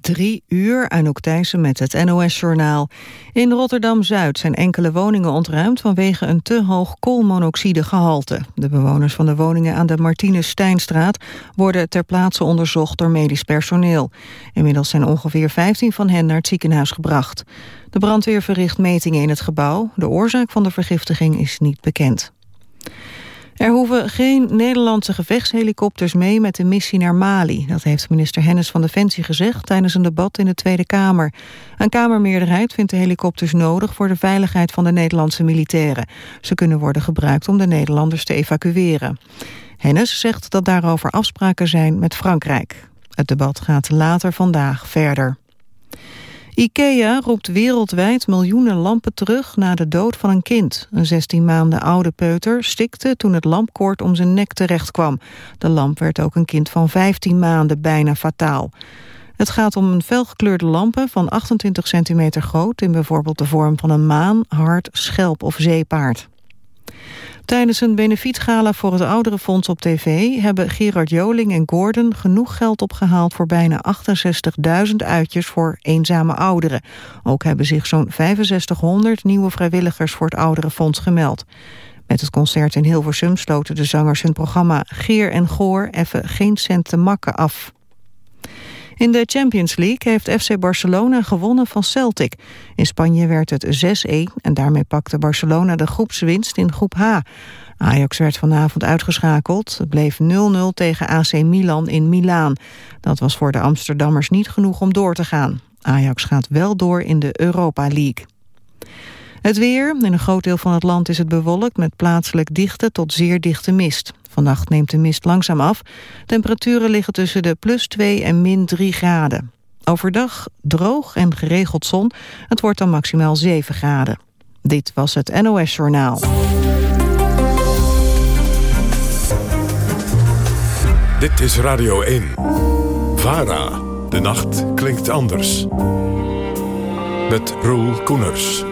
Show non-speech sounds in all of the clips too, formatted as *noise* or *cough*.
Drie uur, Anouk Thijssen met het NOS-journaal. In Rotterdam-Zuid zijn enkele woningen ontruimd... vanwege een te hoog koolmonoxidegehalte. De bewoners van de woningen aan de Martinus Steinstraat... worden ter plaatse onderzocht door medisch personeel. Inmiddels zijn ongeveer 15 van hen naar het ziekenhuis gebracht. De brandweer verricht metingen in het gebouw. De oorzaak van de vergiftiging is niet bekend. Er hoeven geen Nederlandse gevechtshelikopters mee met de missie naar Mali. Dat heeft minister Hennis van Defensie gezegd tijdens een debat in de Tweede Kamer. Een Kamermeerderheid vindt de helikopters nodig voor de veiligheid van de Nederlandse militairen. Ze kunnen worden gebruikt om de Nederlanders te evacueren. Hennis zegt dat daarover afspraken zijn met Frankrijk. Het debat gaat later vandaag verder. IKEA roept wereldwijd miljoenen lampen terug na de dood van een kind. Een 16 maanden oude peuter stikte toen het lampkoord om zijn nek terecht kwam. De lamp werd ook een kind van 15 maanden bijna fataal. Het gaat om een felgekleurde lampen van 28 centimeter groot... in bijvoorbeeld de vorm van een maan, hart, schelp of zeepaard. Tijdens een benefietgala voor het Ouderenfonds op tv... hebben Gerard Joling en Gordon genoeg geld opgehaald... voor bijna 68.000 uitjes voor eenzame ouderen. Ook hebben zich zo'n 6500 nieuwe vrijwilligers... voor het Ouderenfonds gemeld. Met het concert in Hilversum sloten de zangers hun programma... Geer en Goor even geen cent te makken af. In de Champions League heeft FC Barcelona gewonnen van Celtic. In Spanje werd het 6-1 en daarmee pakte Barcelona de groepswinst in groep H. Ajax werd vanavond uitgeschakeld. Het bleef 0-0 tegen AC Milan in Milaan. Dat was voor de Amsterdammers niet genoeg om door te gaan. Ajax gaat wel door in de Europa League. Het weer. In een groot deel van het land is het bewolkt met plaatselijk dichte tot zeer dichte mist. Vannacht neemt de mist langzaam af. Temperaturen liggen tussen de plus 2 en min 3 graden. Overdag droog en geregeld zon. Het wordt dan maximaal 7 graden. Dit was het NOS Journaal. Dit is Radio 1. VARA. De nacht klinkt anders. Met Roel Koeners.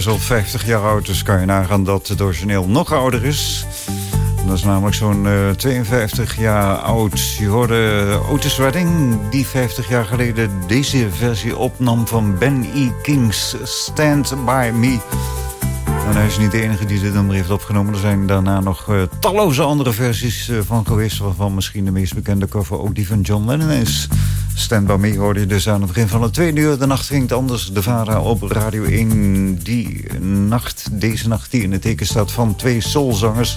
Is al 50 jaar oud, dus kan je nagaan dat het origineel nog ouder is. Dat is namelijk zo'n 52 eh, jaar oud. Je hoorde Otis Redding, die 50 jaar geleden deze versie opnam van Ben E. King's Stand By Me. En hij is niet de enige die dit nummer heeft opgenomen. Er zijn daarna nog uh, talloze andere versies uh, van geweest... waarvan misschien de meest bekende cover ook die van John Lennon is. Stand By Me hoorde je dus aan het begin van het tweede uur. De nacht ging anders. De VARA op Radio 1. Die nacht, deze nacht die in het teken staat van twee soulzangers...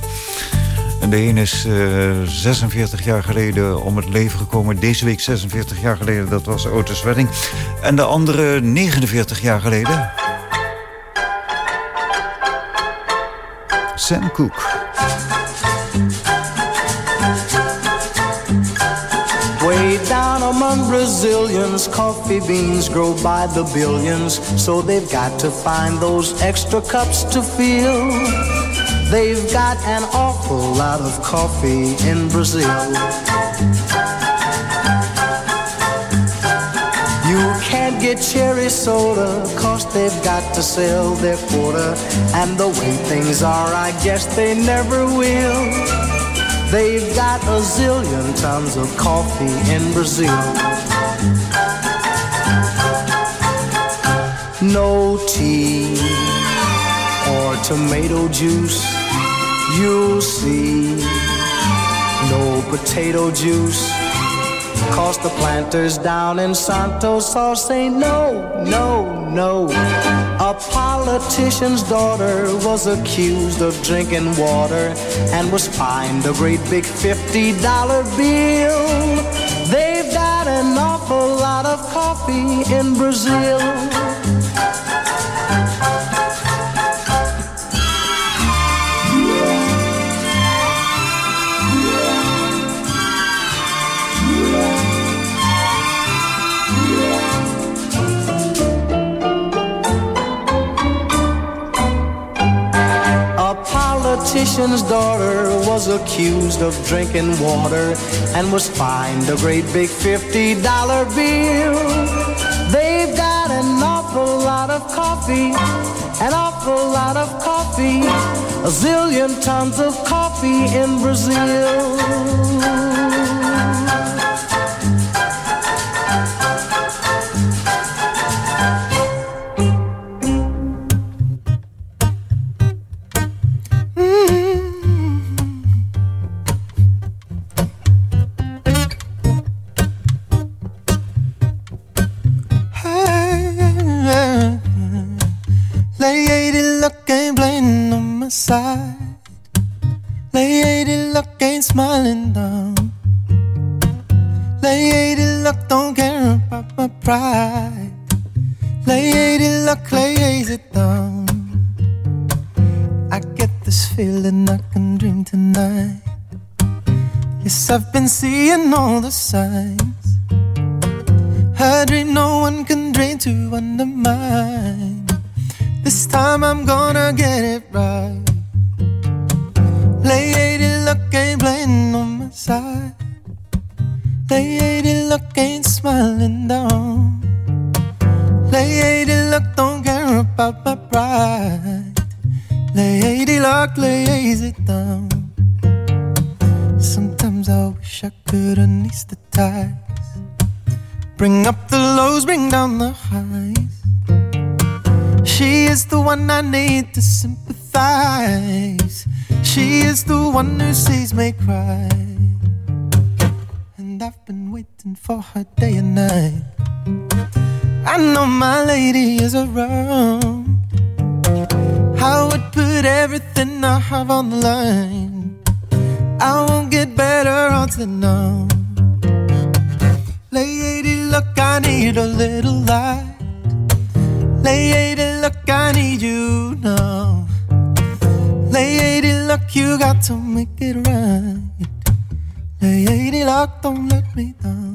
De een is uh, eh, 46 jaar geleden om het leven gekomen. Deze week 46 jaar geleden, dat was Otis Wedding. En de andere 49 jaar geleden... Sam Cooke. Brazilians, coffee beans grow by the billions. So they've got to find those extra cups to fill. They've got an awful lot of coffee in Brazil. You can't get cherry soda, cause they've got to sell their quota. And the way things are, I guess they never will. They've got a zillion tons of coffee in Brazil. No tea or tomato juice, you'll see. No potato juice Cause the planters down in Santos all say no, no, no. A politician's daughter was accused of drinking water and was fined a great big $50 bill. An awful lot of coffee in Brazil. Politician's daughter was accused of drinking water and was fined a great big $50 bill. They've got an awful lot of coffee, an awful lot of coffee, a zillion tons of coffee in Brazil. Lady, look, I need a little light. Lady, look, I need you now. Lady, look, you got to make it right. Lady, luck, don't let me down.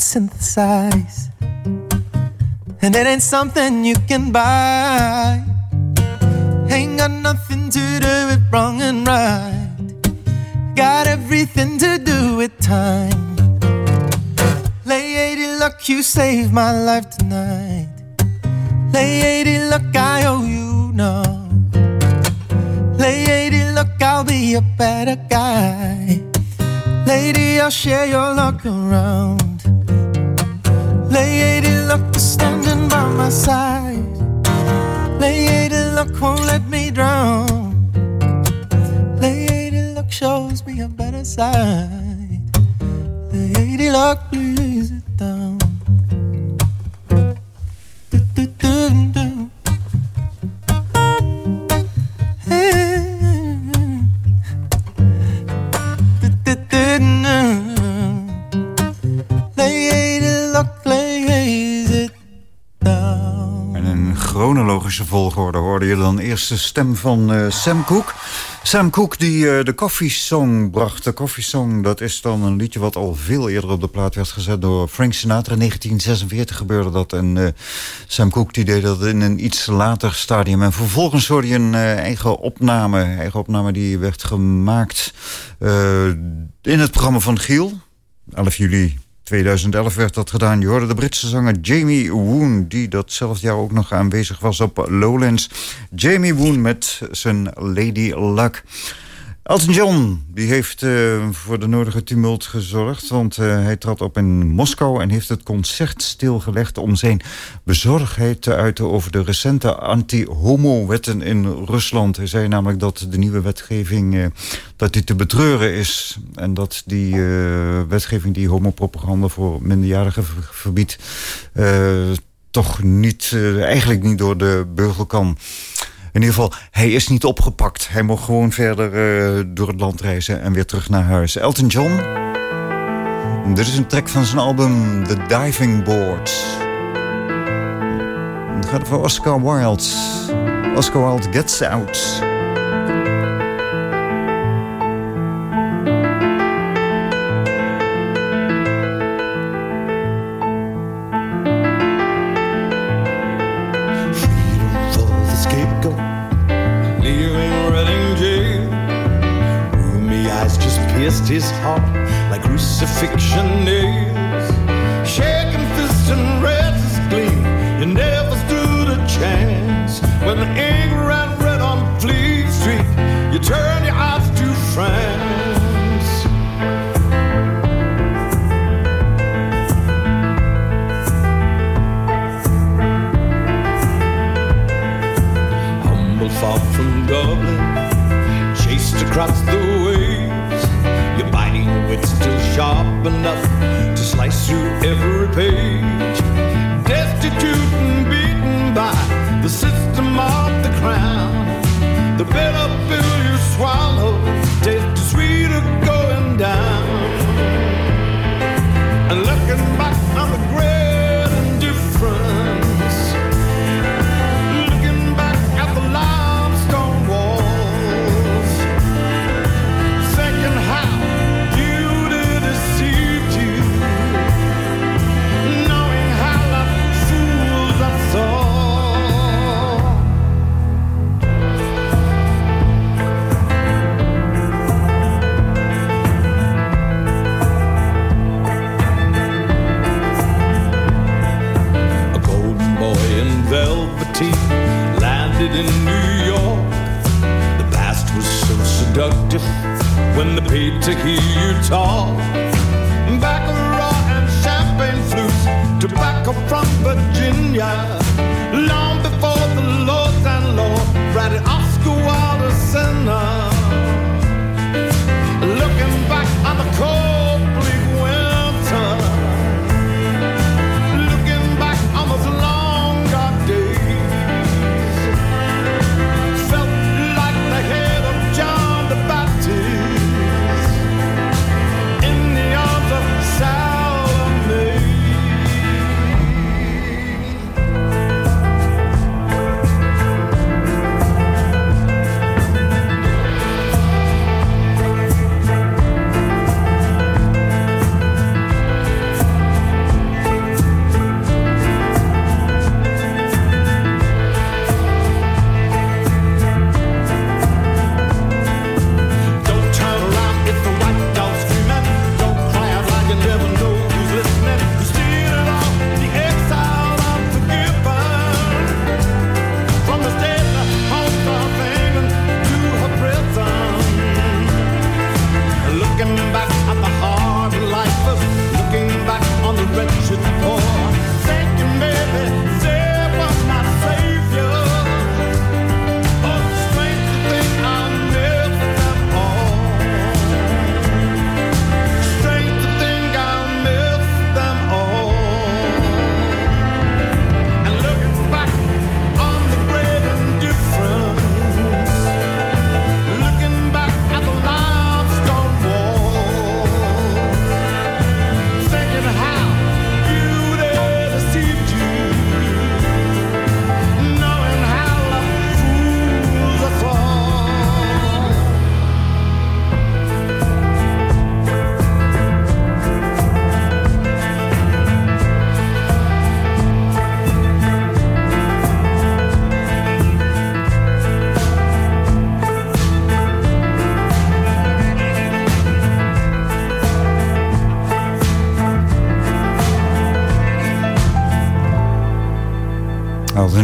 Synthesize. and it ain't something you can buy. Ain't got nothing to do with wrong and right. Got everything to do with time. Lady Luck, you saved my life tonight. Lady Luck, I owe you now. Lady Luck, I'll be a better guy. Lady, I'll share your luck around. Lady Luck is standing by my side. Lady Luck won't let me drown. Lady Luck shows me a better side. Lady Luck, please volgorde hoorde je dan eerst de stem van eh, Sam Cooke. Sam Cooke die eh, de Coffee Song bracht. De Coffee Song, dat is dan een liedje wat al veel eerder op de plaat werd gezet door Frank Sinatra. In 1946 gebeurde dat en eh, Sam Cooke die deed dat in een iets later stadium. En vervolgens hoorde je een eigen opname. Eigen opname die werd gemaakt in het programma van Giel. 11 juli 2011 werd dat gedaan. Je hoorde de Britse zanger Jamie Woon... die datzelfde jaar ook nog aanwezig was op Lowlands. Jamie Woon met zijn Lady Luck. Elton John die heeft uh, voor de nodige tumult gezorgd... want uh, hij trad op in Moskou en heeft het concert stilgelegd... om zijn bezorgdheid te uiten over de recente anti-homo-wetten in Rusland. Hij zei namelijk dat de nieuwe wetgeving uh, dat die te betreuren is... en dat die wetgeving die homopropaganda voor minderjarigen verbiedt... toch niet, eigenlijk niet door de beugel kan... In ieder geval, hij is niet opgepakt. Hij mocht gewoon verder uh, door het land reizen en weer terug naar huis. Elton John. Dit is een track van zijn album The Diving Board. Het gaat over Oscar Wilde. Oscar Wilde Gets Out. Pierced his heart like crucifixion nails. Shaking fists and red gleam, you never stood a chance. When the ink ran red on Fleet Street, you turned your eyes to France. Humble far from Dublin, chased across the your wit still sharp enough to slice through every page. Destitute and beaten by the system of the crown. The bitter pill you swallow deaf when they paid to hear you talk. Baccarat and champagne flutes, tobacco from Virginia.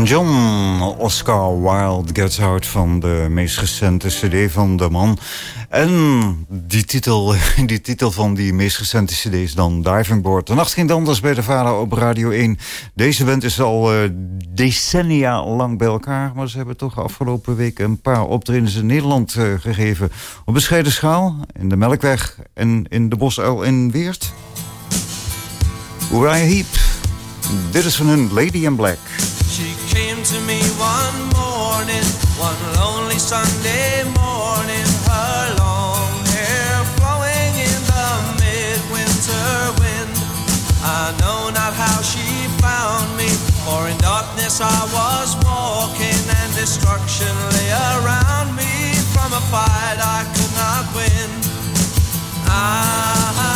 John, Oscar Wilde Gets Out van de meest recente cd van de man. En die titel, *laughs* die titel van die meest recente cd is dan Diving Board. De nacht ging anders bij de vader op Radio 1. Deze band is al uh, decennia lang bij elkaar... maar ze hebben toch afgelopen week een paar optredens in Nederland uh, gegeven. Op bescheiden schaal, in de Melkweg en in de Bosuil in Weert. Uriah Heep, dit is van hun Lady in Black. She came to me one morning, one lonely Sunday morning. Her long hair flowing in the midwinter wind. I know not how she found me, for in darkness I was walking, and destruction lay around me from a fight I could not win. I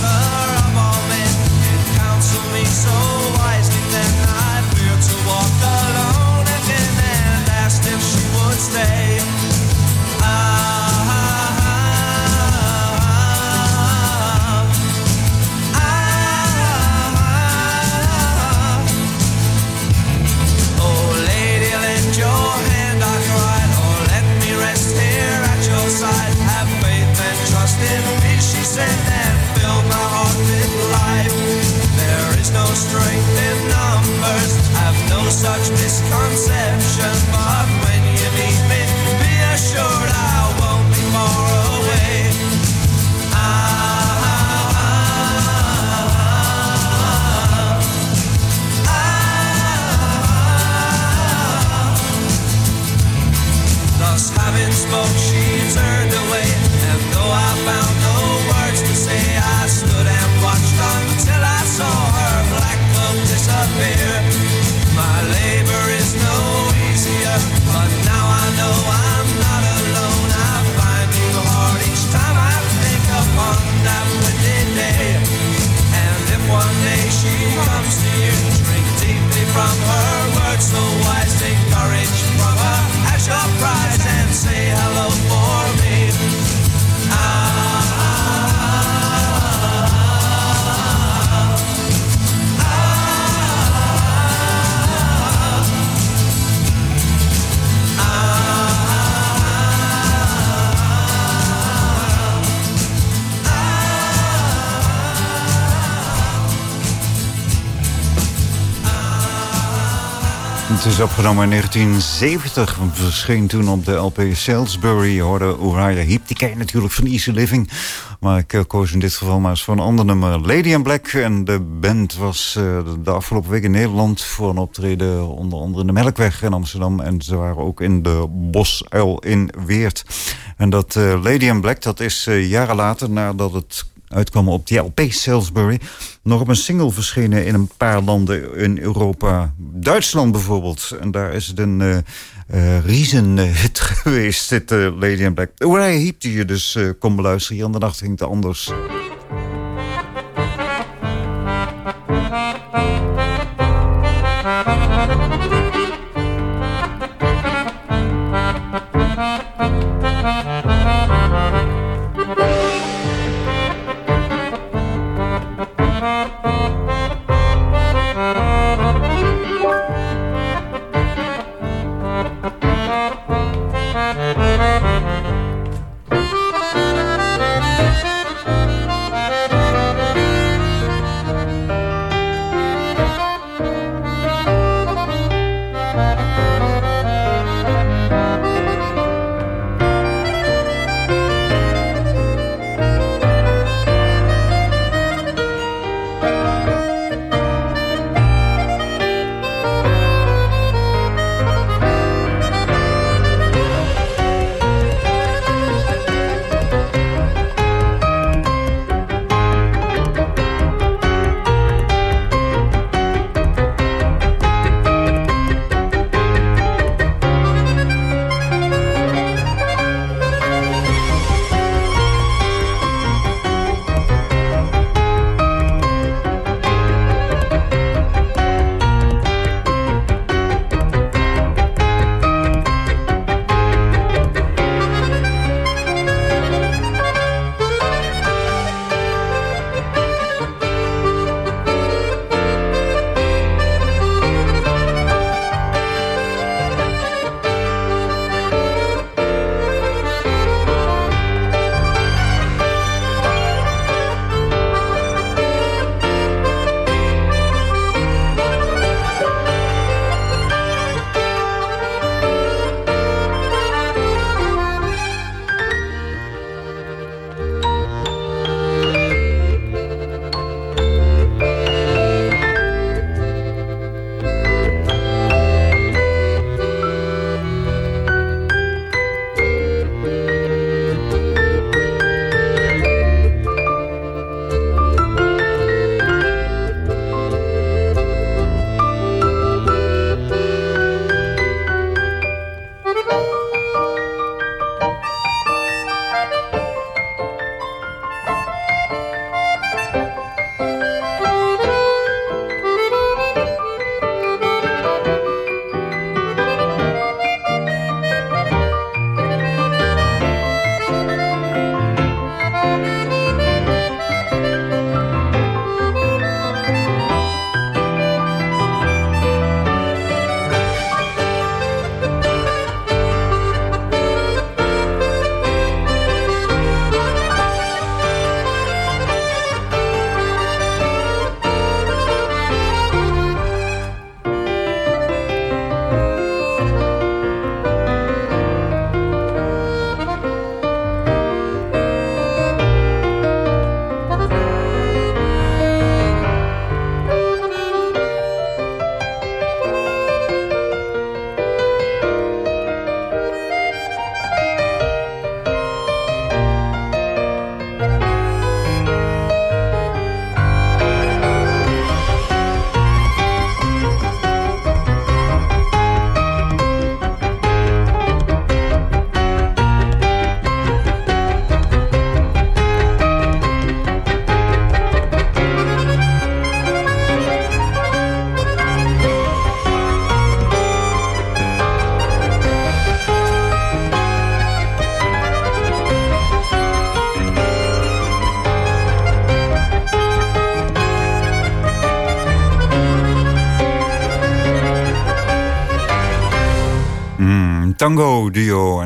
Father of all men, counsel me so wisely. Opgenomen in 1970. Verscheen toen op de LP Salisbury. Je hoorde Uriah Heep. Die ken je natuurlijk van Easy Living. Maar ik eh, koos in dit geval maar eens voor een ander nummer. Lady in Black. En de band was uh, de afgelopen week in Nederland... voor een optreden onder andere in de Melkweg in Amsterdam. En ze waren ook in de Bosuil in Weert. En dat uh, Lady in Black, dat is jaren later... nadat het uitkwam op die LP Salisbury. Nog op een single verschenen in een paar landen in Europa. Duitsland bijvoorbeeld. En daar is het een uh, *laughs* geweest, dit uh, Lady in Black. Heep die je dus kon beluisteren. Aan de nacht ging het anders.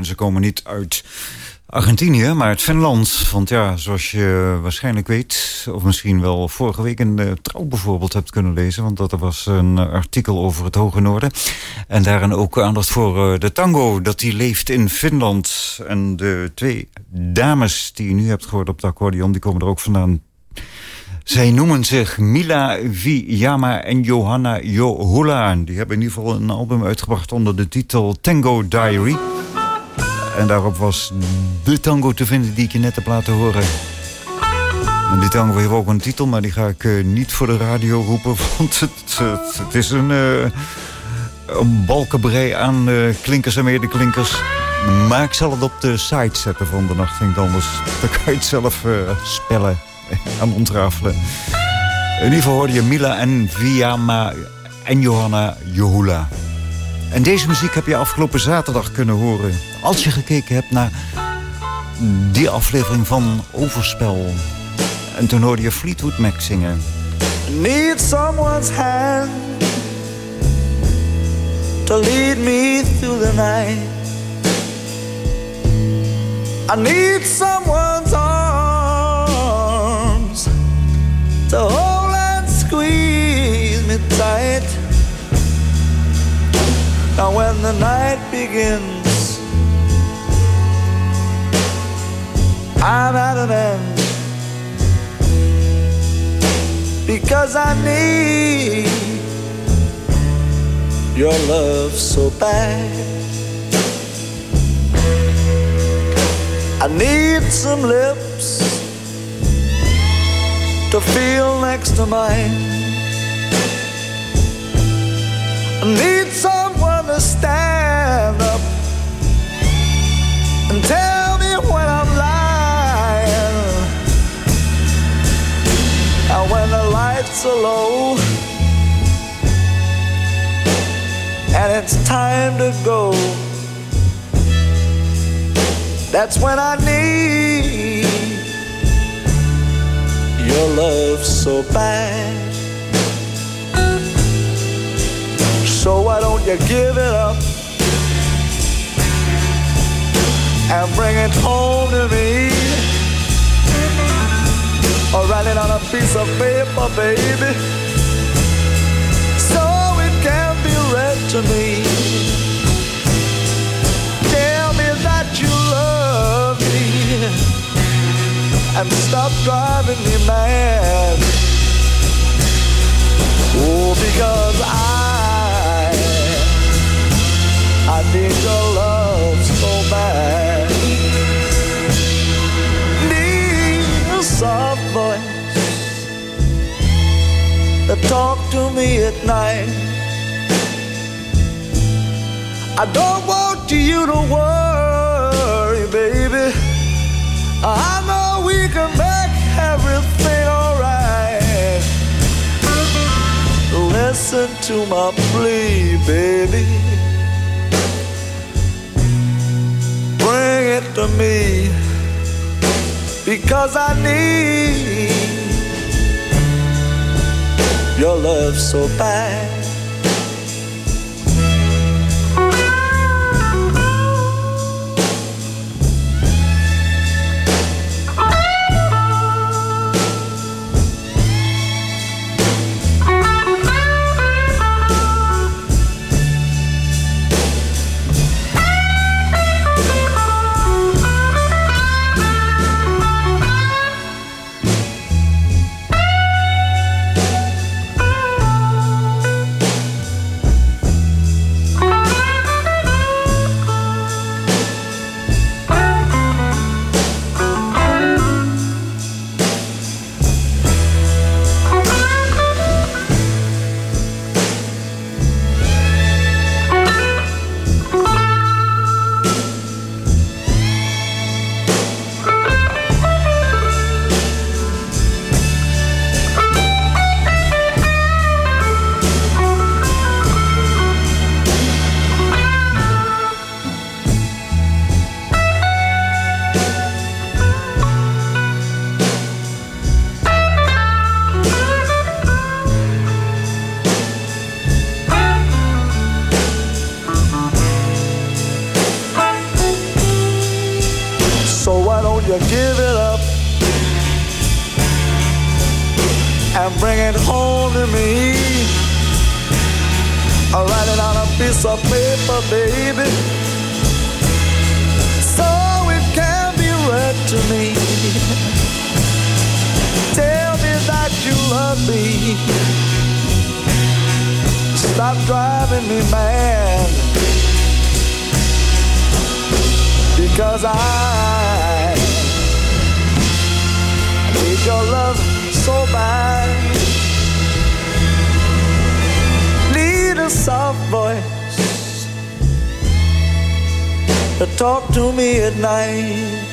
Ze komen niet uit Argentinië, maar uit Finland. Want ja, zoals je waarschijnlijk weet... of misschien wel vorige week in de Trouw bijvoorbeeld hebt kunnen lezen... want dat er was een artikel over het Hoge Noorden. En daarin ook aandacht voor eh, de tango, dat die leeft in Finland. En de twee dames die je nu hebt gehoord op de accordeon... die komen er ook vandaan. Zij noemen zich Mila Viyama en Johanna Johula. Die hebben in ieder geval een album uitgebracht onder de titel Tango Diary... En daarop was de tango te vinden die ik je net heb laten horen. En die tango heeft ook een titel, maar die ga ik uh, niet voor de radio roepen. *laughs* Want het, het, is een, uh, een balkenbrei aan uh, klinkers en medeklinkers. Maar ik zal het op de site zetten van de Nacht Vindt Anders. Dan kan je het zelf spellen *laughs* en ontrafelen. In ieder geval hoorde je Mila en Viama en Johanna Johula. En deze muziek heb je afgelopen zaterdag kunnen horen. Als je gekeken hebt naar die aflevering van Overspel. En toen hoorde je Fleetwood Mac zingen. Need someone's hand To lead me through the night I need someone's arms To hold Now when the night begins, I'm at an end because I need your love so bad. I need some lips to feel next to mine. I need when the lights are low and it's time to go, that's when I need your love so bad. So why don't you give it up and bring it home to me? Or it on a piece of paper, baby, so it can be read to me. Tell me that you love me and stop driving me mad. Oh, because I I need your that talk to me at night. I don't want you to worry, baby. I know we can make everything alright. Listen to my plea, baby. bring it to me because I need your love so bad. Of paper, baby, so it can be read to me. Tell me that you love me. Stop driving me mad. Because I need your love so bad. Need a soft voice to talk to me at night.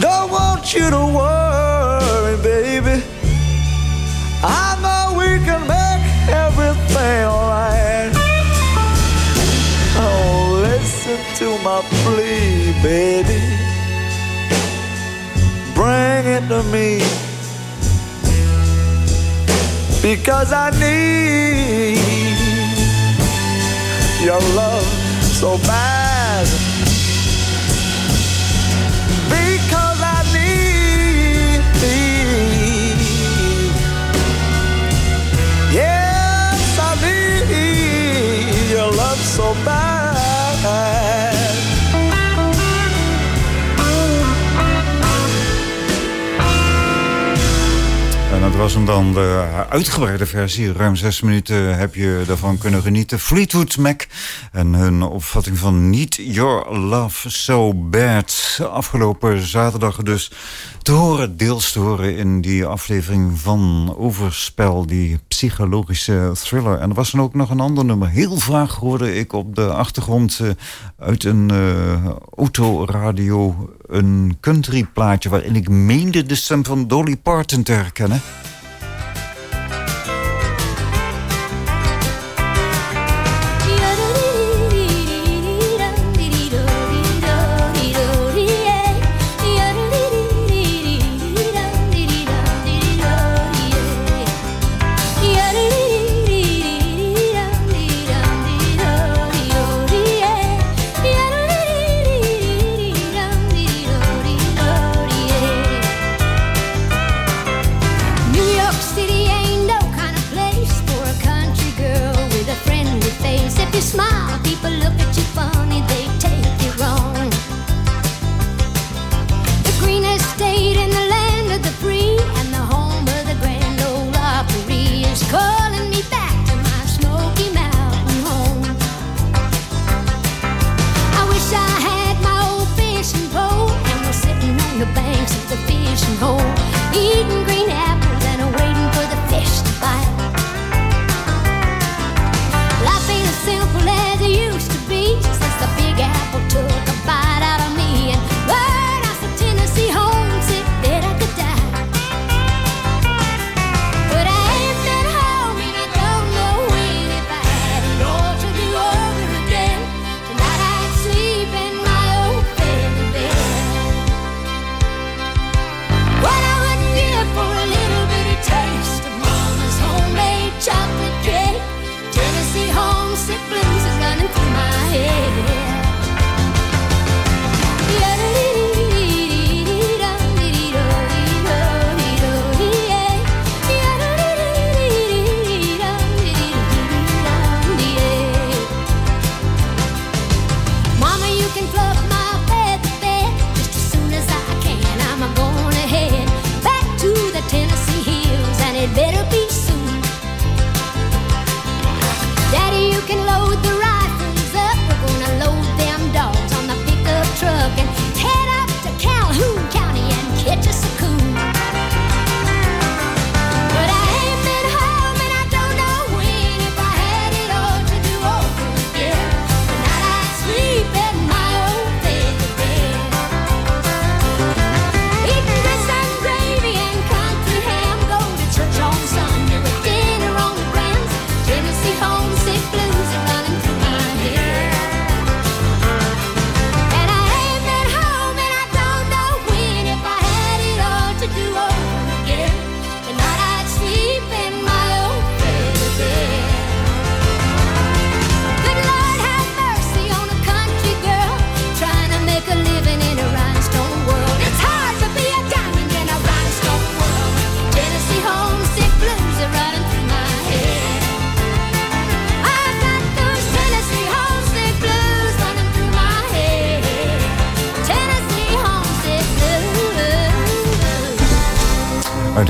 Don't want you to worry, baby. I know we can make everything alright. Oh, listen to my plea, baby. Bring it to me. Because I need your love so bad. Dat was hem dan de uitgebreide versie. Ruim zes minuten heb je daarvan kunnen genieten. Fleetwood Mac en hun opvatting van Need Your Love So Bad. Afgelopen zaterdag dus te horen, deels te horen in die aflevering van Overspel. Die psychologische thriller. En er was dan ook nog een ander nummer. Heel vaag hoorde ik op de achtergrond eh, uit een uh, autoradio een country plaatje... waarin ik meende de stem van Dolly Parton te herkennen.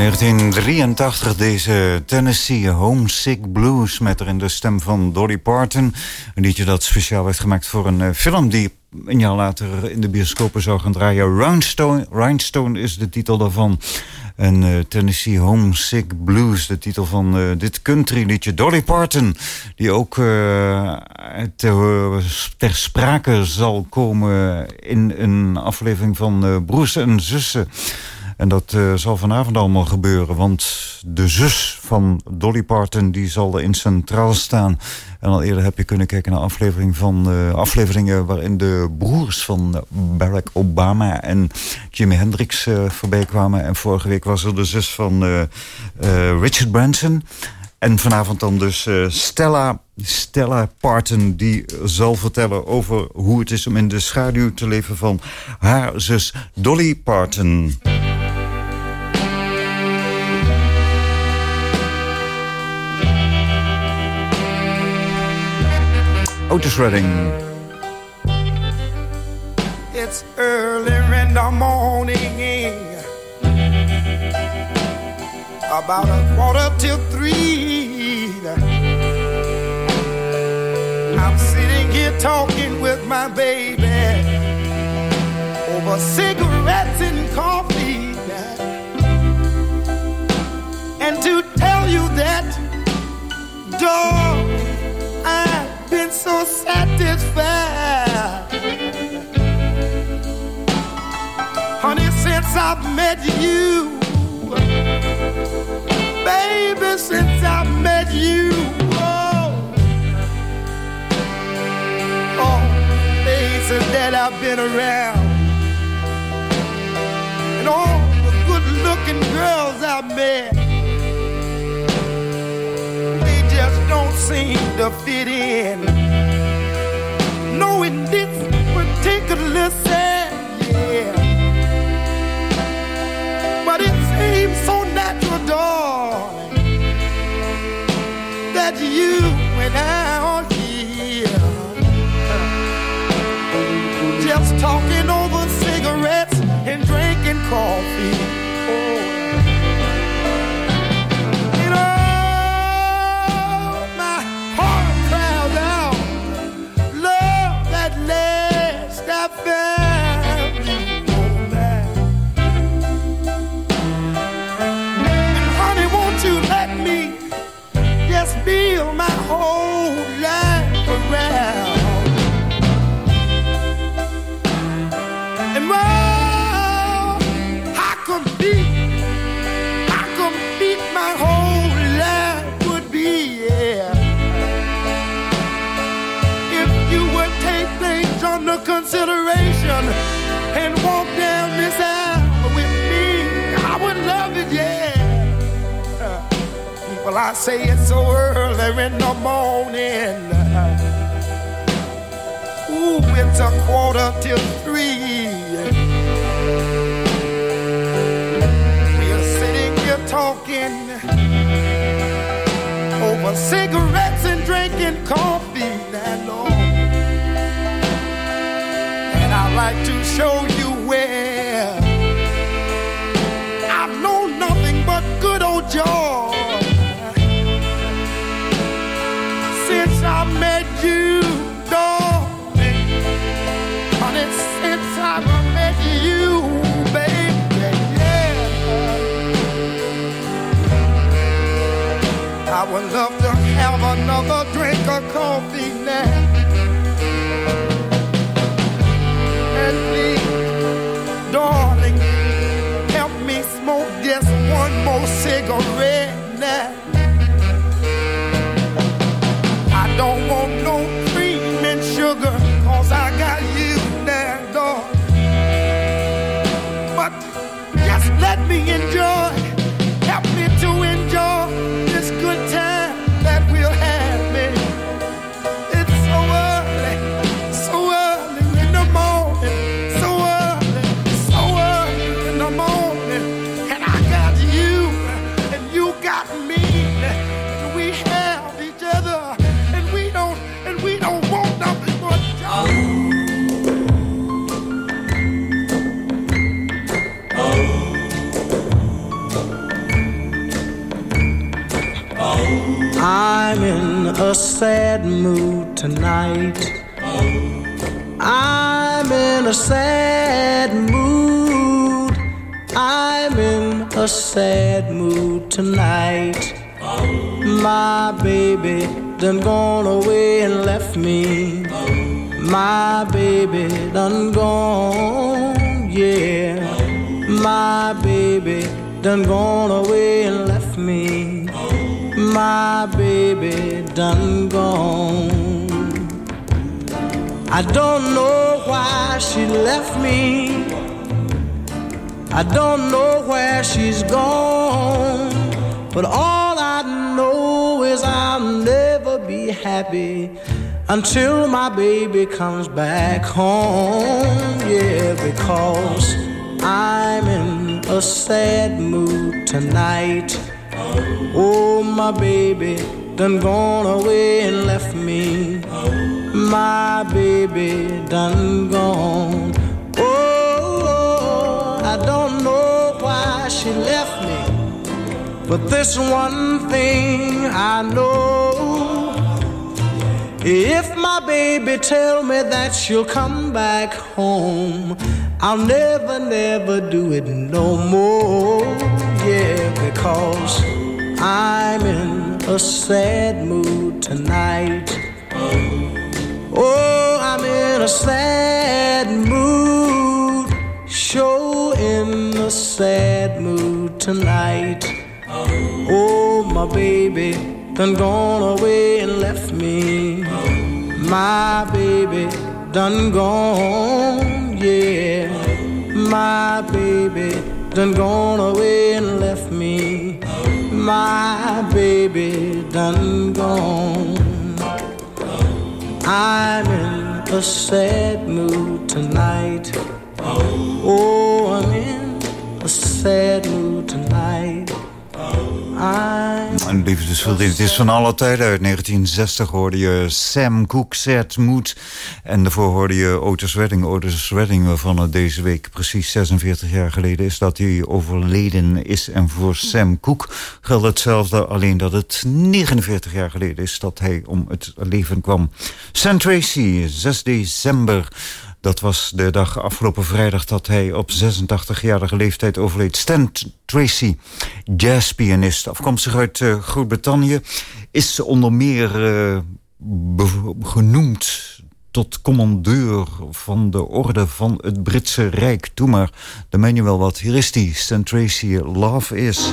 1983 deze Tennessee Homesick Blues... met erin de stem van Dolly Parton. Een liedje dat speciaal werd gemaakt voor een uh, film... die een jaar later in de bioscopen zou gaan draaien. Rhinestone, Rhinestone is de titel daarvan. En uh, Tennessee Homesick Blues, de titel van uh, dit country liedje. Dolly Parton, die ook uh, ter, ter, sprake zal komen in een aflevering van Broers en Zussen. En dat uh, zal vanavond allemaal gebeuren. Want de zus van Dolly Parton die zal in centraal staan. En al eerder heb je kunnen kijken naar uh, afleveringen... waarin de broers van Barack Obama en Jimi Hendrix uh, voorbij kwamen. En vorige week was er de zus van Richard Branson... En vanavond dan dus Stella, Stella Parton... die zal vertellen over hoe het is om in de schaduw te leven... van haar zus Dolly Parton. Otis Redding. It's early in the morning, about a quarter till three. I'm sitting here talking with my baby over cigarettes and coffee. And to tell you that, dog, so satisfied. Honey, since I've met you, baby, since I've met you, oh, oh, places that I've been around, and all the good-looking girls I've met. They just don't seem to fit in. call I say it's so early in the morning. Ooh, it's a quarter till three. We're sitting here talking over cigarettes and drinking coffee, that Lord. And I like to show you where since I met you, darling. Honey, since I met you, baby, yeah. I would love to have another drink of coffee now. And darling, help me smoke just one more cigarette me enjoy, sad mood tonight. I'm in a sad mood. I'm in a sad mood tonight. My baby done gone away and left me. My baby done gone, yeah. My baby done gone away and left me. My baby done gone. I don't know why she left me. I don't know where she's gone. But all I know is I'll never be happy until my baby comes back home. Yeah, because I'm in a sad mood tonight. Oh, my baby done gone away and left me. My baby done gone. Oh, I don't know why she left me. But this one thing I know. If my baby tell me that she'll come back home, I'll never, never do it no more. Yeah, because I'm in a sad mood tonight. Oh, I'm in a sad mood. Show in a sad mood tonight. Oh, my baby done gone away and left me. My baby done gone, yeah. My baby done gone away and left me. My baby done gone. I'm in a sad mood tonight. Oh, I'm in a sad mood tonight. Een liefdesverdien. Het is van alle tijden. Uit 1960 hoorde je Sam Cooke, Sad Mood. En daarvoor hoorde je Otis Redding. Otis Redding, waarvan het deze week precies 46 jaar geleden is... dat hij overleden is. En voor Sam Cooke geldt hetzelfde. Alleen dat het 49 jaar geleden is dat hij om het leven kwam. Sam Tracy, 6 december... Dat was de dag afgelopen vrijdag dat hij op 86-jarige leeftijd overleed. Stan Tracy, jazzpianist, afkomstig uit uh, Groot-Brittannië... is onder meer uh, genoemd tot commandeur van de orde van het Britse Rijk. Doe maar, je wel wat. Hier is die, Stan Tracy, Love Is...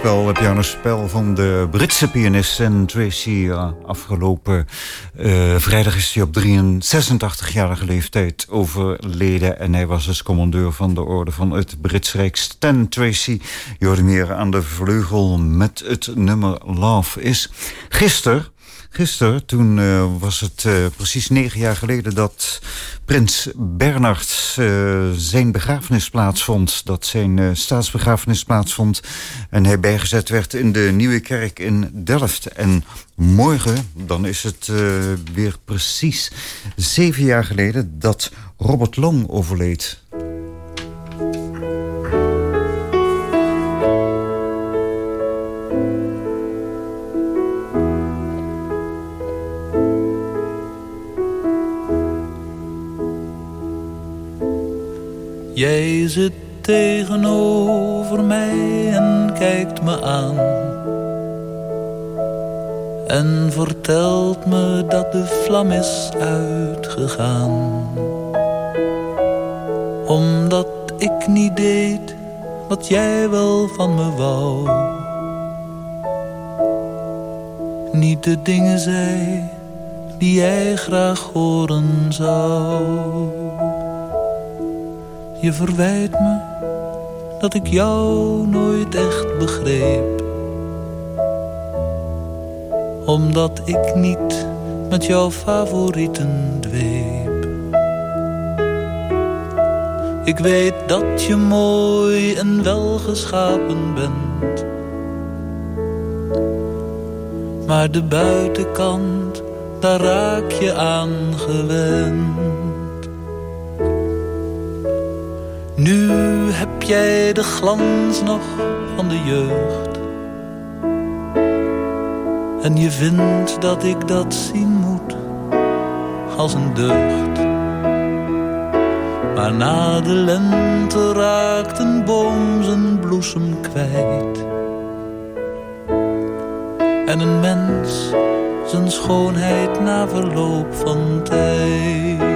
pianospel, het pianospel van de Britse pianist en Tracy. afgelopen uh, vrijdag is hij op 86-jarige leeftijd overleden. En hij was dus commandeur van de orde van het Brits Rijk. Stan Tracy, je hoorde meer aan de vleugel met het nummer Love is. Gisteren Gisteren, toen uh, was het uh, precies negen jaar geleden dat prins Bernard uh, zijn begrafenis plaatsvond. Dat zijn staatsbegrafenis plaatsvond. En hij bijgezet werd in de Nieuwe Kerk in Delft. En morgen, dan is het weer precies zeven jaar geleden dat Robert Long overleed. Jij zit tegenover mij en kijkt me aan. En vertelt me dat de vlam is uitgegaan. Omdat ik niet deed wat jij wel van me wou. Niet de dingen zei die jij graag horen zou. Je verwijt me dat ik jou nooit echt begreep. Omdat ik niet met jouw favorieten dweep. Ik weet dat je mooi en welgeschapen bent. Maar de buitenkant, daar raak je aan gewend. Nu heb jij de glans nog van de jeugd. En je vindt dat ik dat zien moet als een deugd. Maar na de lente raakt een boom zijn bloesem kwijt. En een mens zijn schoonheid na verloop van tijd.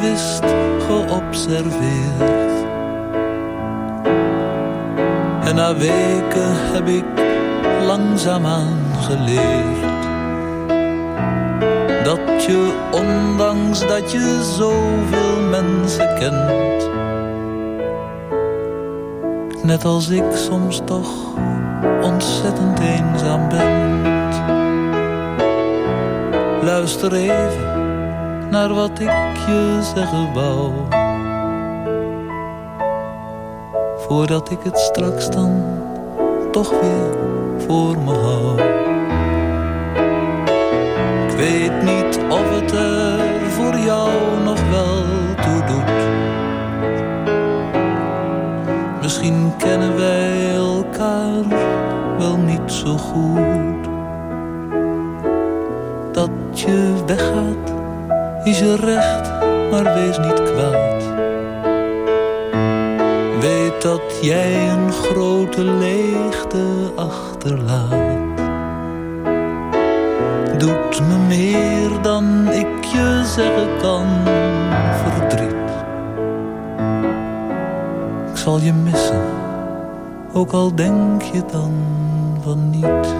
Wist geobserveerd. En na weken heb ik langzaamaan geleerd. Dat je, ondanks dat je zoveel mensen kent. Net als ik soms toch ontzettend eenzaam bent. Luister even naar wat ik je zeggen wou. Voordat ik het straks dan toch weer voor me hou. Ik weet niet of het er voor jou nog wel toe doet. Misschien kennen wij elkaar wel niet zo goed. Dat je weggaat is je recht, maar wees niet kwaad. Weet dat jij een grote leegte achterlaat. Doet me meer dan ik je zeggen kan, verdriet. Ik zal je missen, ook al denk je dan van niet.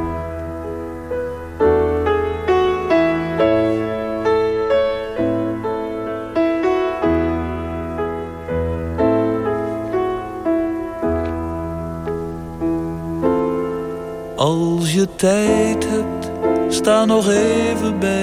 Tijd hebt, sta nog even bij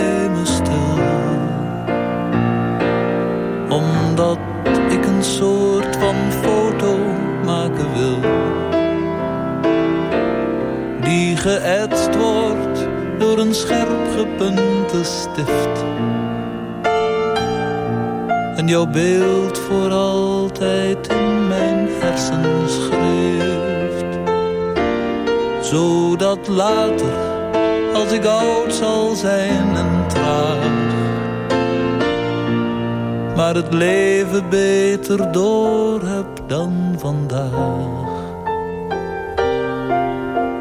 als ik oud zal zijn en traag, maar het leven beter door heb dan vandaag.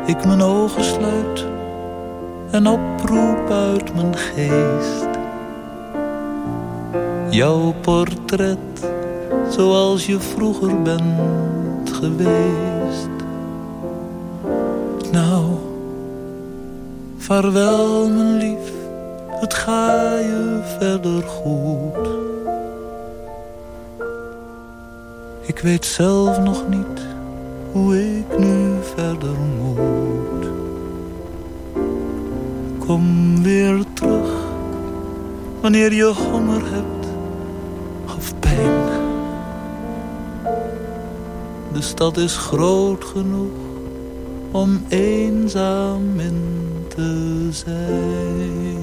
ik mijn ogen sluit en oproep uit mijn geest. Jouw portret zoals je vroeger bent geweest. Vaarwel mijn lief, het ga je verder goed. Ik weet zelf nog niet hoe ik nu verder moet. Kom weer terug wanneer je honger hebt of pijn. De stad is groot genoeg om eenzaam in to say.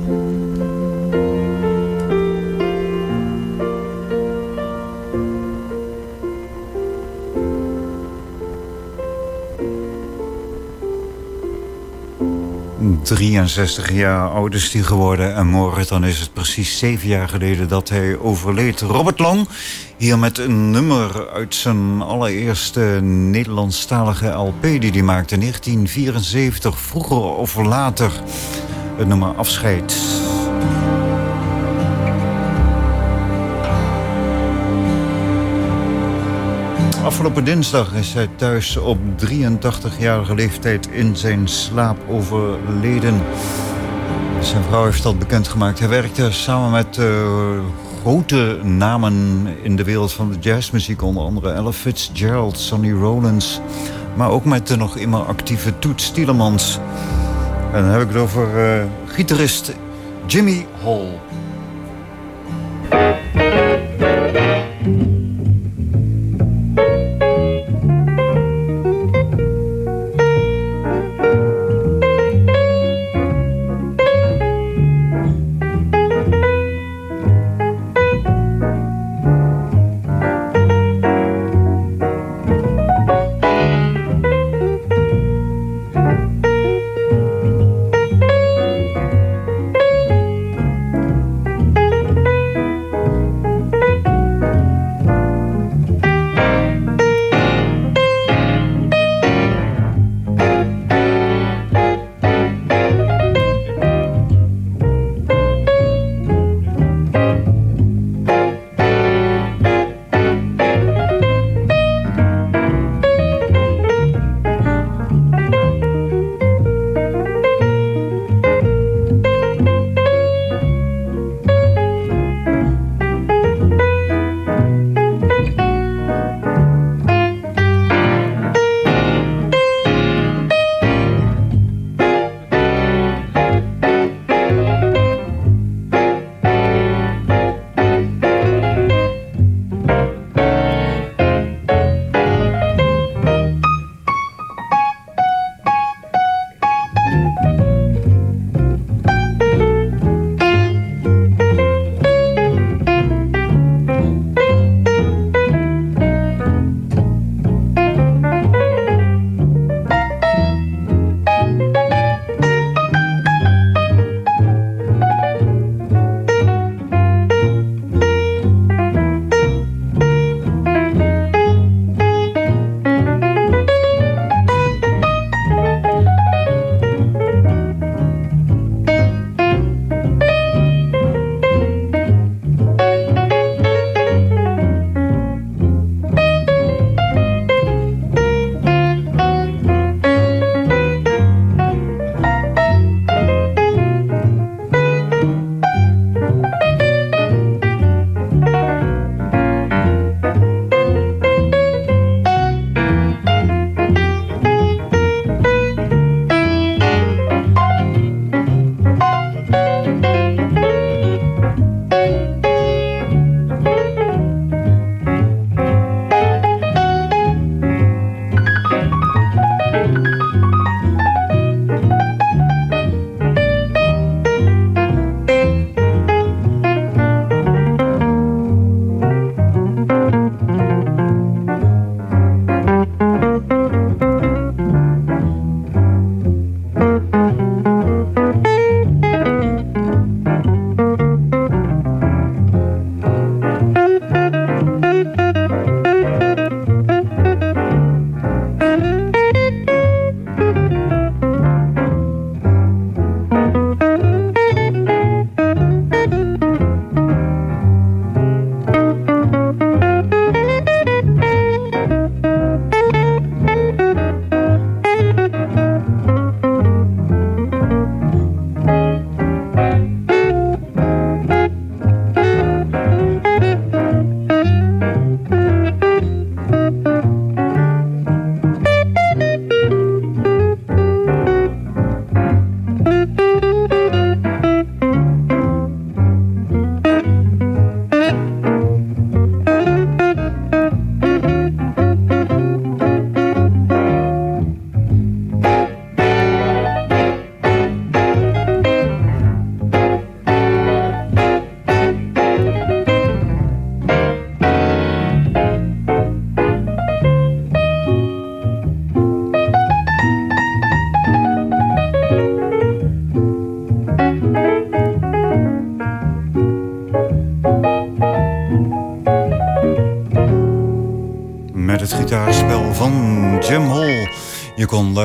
63 jaar oud is hij geworden. En morgen dan is het precies zeven jaar geleden dat hij overleed. Robert Long, hier met een nummer uit zijn allereerste Nederlandstalige LP... die hij maakte in 1974, vroeger of later. Het nummer Afscheid. Afgelopen dinsdag is hij thuis op 83-jarige leeftijd in zijn slaap overleden. Zijn vrouw heeft dat bekendgemaakt. Hij werkte samen met uh, grote namen in de wereld van de jazzmuziek. Onder andere Ella Fitzgerald, Sonny Rollins. Maar ook met de nog immer actieve Toet Stielemans. En dan heb ik het over uh, gitarist Jimmy Hall.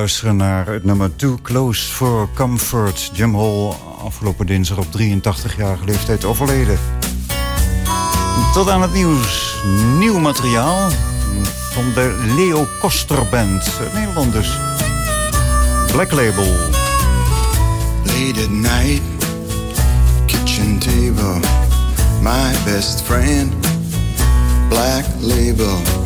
naar het nummer Too Close for Comfort. Jim Hall, afgelopen dinsdag op 83-jarige leeftijd overleden. Tot aan het nieuws. Nieuw materiaal van de Leo Koster Band. Nederland. Black Label. Late at night, kitchen table. My best friend, Black Label.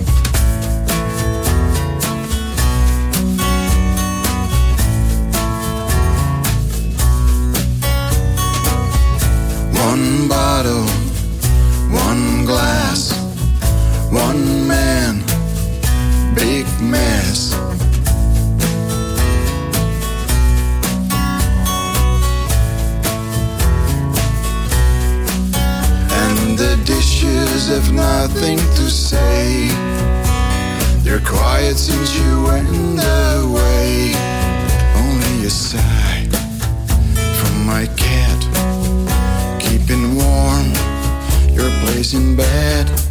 in bed.